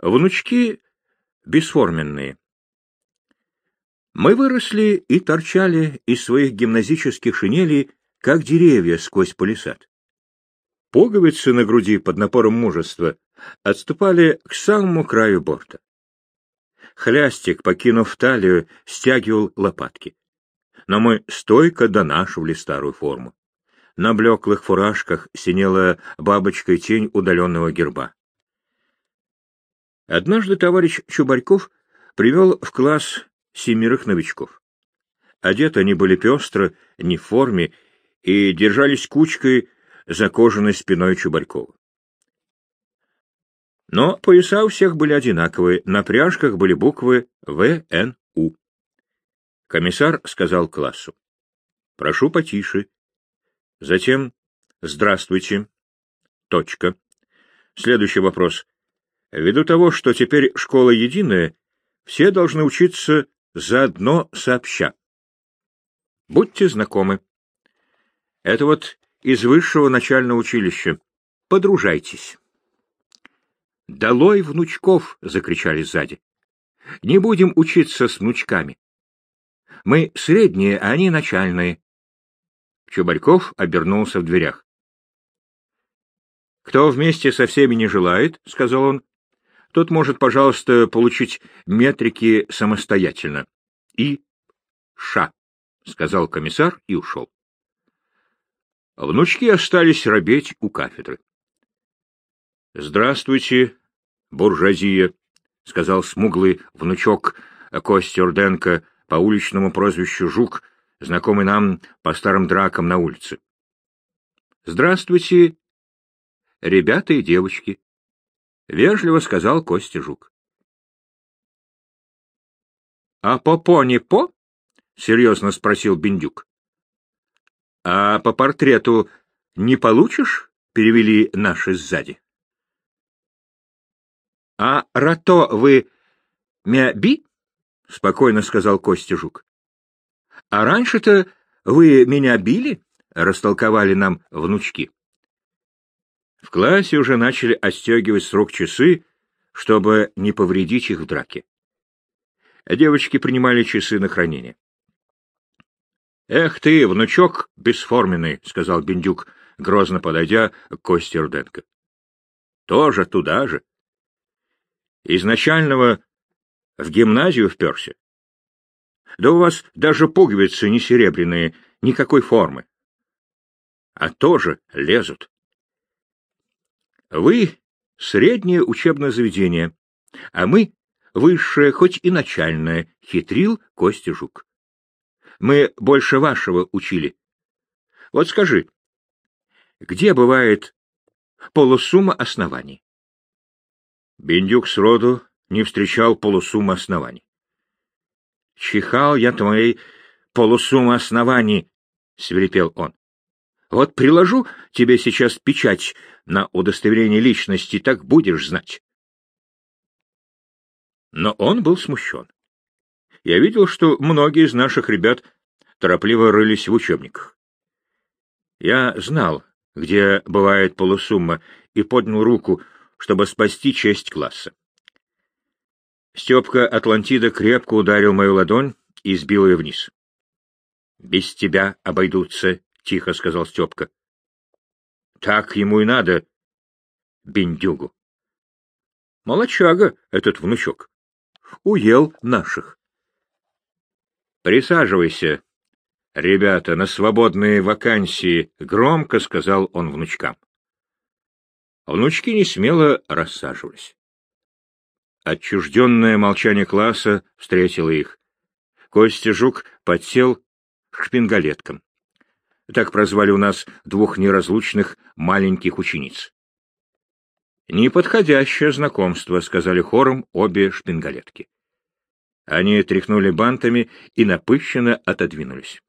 Внучки бесформенные. Мы выросли и торчали из своих гимназических шинелей, как деревья сквозь палисад. Пуговицы на груди под напором мужества отступали к самому краю борта. Хлястик, покинув талию, стягивал лопатки. Но мы стойко донашивали старую форму. На блеклых фуражках синела бабочкой тень удаленного герба. Однажды товарищ Чубарьков привел в класс семерых новичков. Одеты они были пестро, не в форме, и держались кучкой за кожаной спиной Чубарькова. Но пояса у всех были одинаковые, на пряжках были буквы ВНУ. Комиссар сказал классу. «Прошу потише». Затем «Здравствуйте». Точка. Следующий вопрос. Ввиду того, что теперь школа единая, все должны учиться заодно сообща. Будьте знакомы. Это вот из высшего начального училища. Подружайтесь. «Долой внучков!» — закричали сзади. «Не будем учиться с внучками. Мы средние, а они начальные». Чубарьков обернулся в дверях. «Кто вместе со всеми не желает, — сказал он, — тот может, пожалуйста, получить метрики самостоятельно. И ша, — сказал комиссар и ушел. Внучки остались робеть у кафедры. — Здравствуйте, буржуазия, — сказал смуглый внучок Костя Урденко по уличному прозвищу Жук, знакомый нам по старым дракам на улице. — Здравствуйте, ребята и девочки, — вежливо сказал Костя Жук. — А по-по не по? — серьезно спросил Бендюк. — А по портрету не получишь? — перевели наши сзади. — А рато вы мя-би? — спокойно сказал Костя Жук. — А раньше-то вы меня били? — растолковали нам внучки. В классе уже начали отстегивать с рук часы, чтобы не повредить их в драке. Девочки принимали часы на хранение. — Эх ты, внучок бесформенный, — сказал Бендюк, грозно подойдя к Косте Руденко. — Тоже туда же. Изначального в гимназию вперся. Да у вас даже пуговицы не серебряные, никакой формы. А тоже лезут. Вы — среднее учебное заведение, а мы — высшее, хоть и начальное, — хитрил Костя Жук. Мы больше вашего учили. Вот скажи, где бывает полусумма оснований? Бендюк сроду не встречал полусуммы оснований. Чихал я твоей полусуммы оснований, — свирепел он. Вот приложу тебе сейчас печать на удостоверение личности, так будешь знать. Но он был смущен. Я видел, что многие из наших ребят торопливо рылись в учебниках. Я знал, где бывает полусумма, и поднял руку, чтобы спасти честь класса. Степка Атлантида крепко ударил мою ладонь и сбил ее вниз. — Без тебя обойдутся, — тихо сказал Степка. — Так ему и надо, бендюгу. Молочага этот внучок. Уел наших. — Присаживайся, ребята, на свободные вакансии, — громко сказал он внучкам. Внучки не смело рассаживались. Отчужденное молчание класса встретило их. Костя Жук подсел к шпингалеткам. Так прозвали у нас двух неразлучных маленьких учениц. «Неподходящее знакомство», — сказали хором обе шпингалетки. Они тряхнули бантами и напыщенно отодвинулись.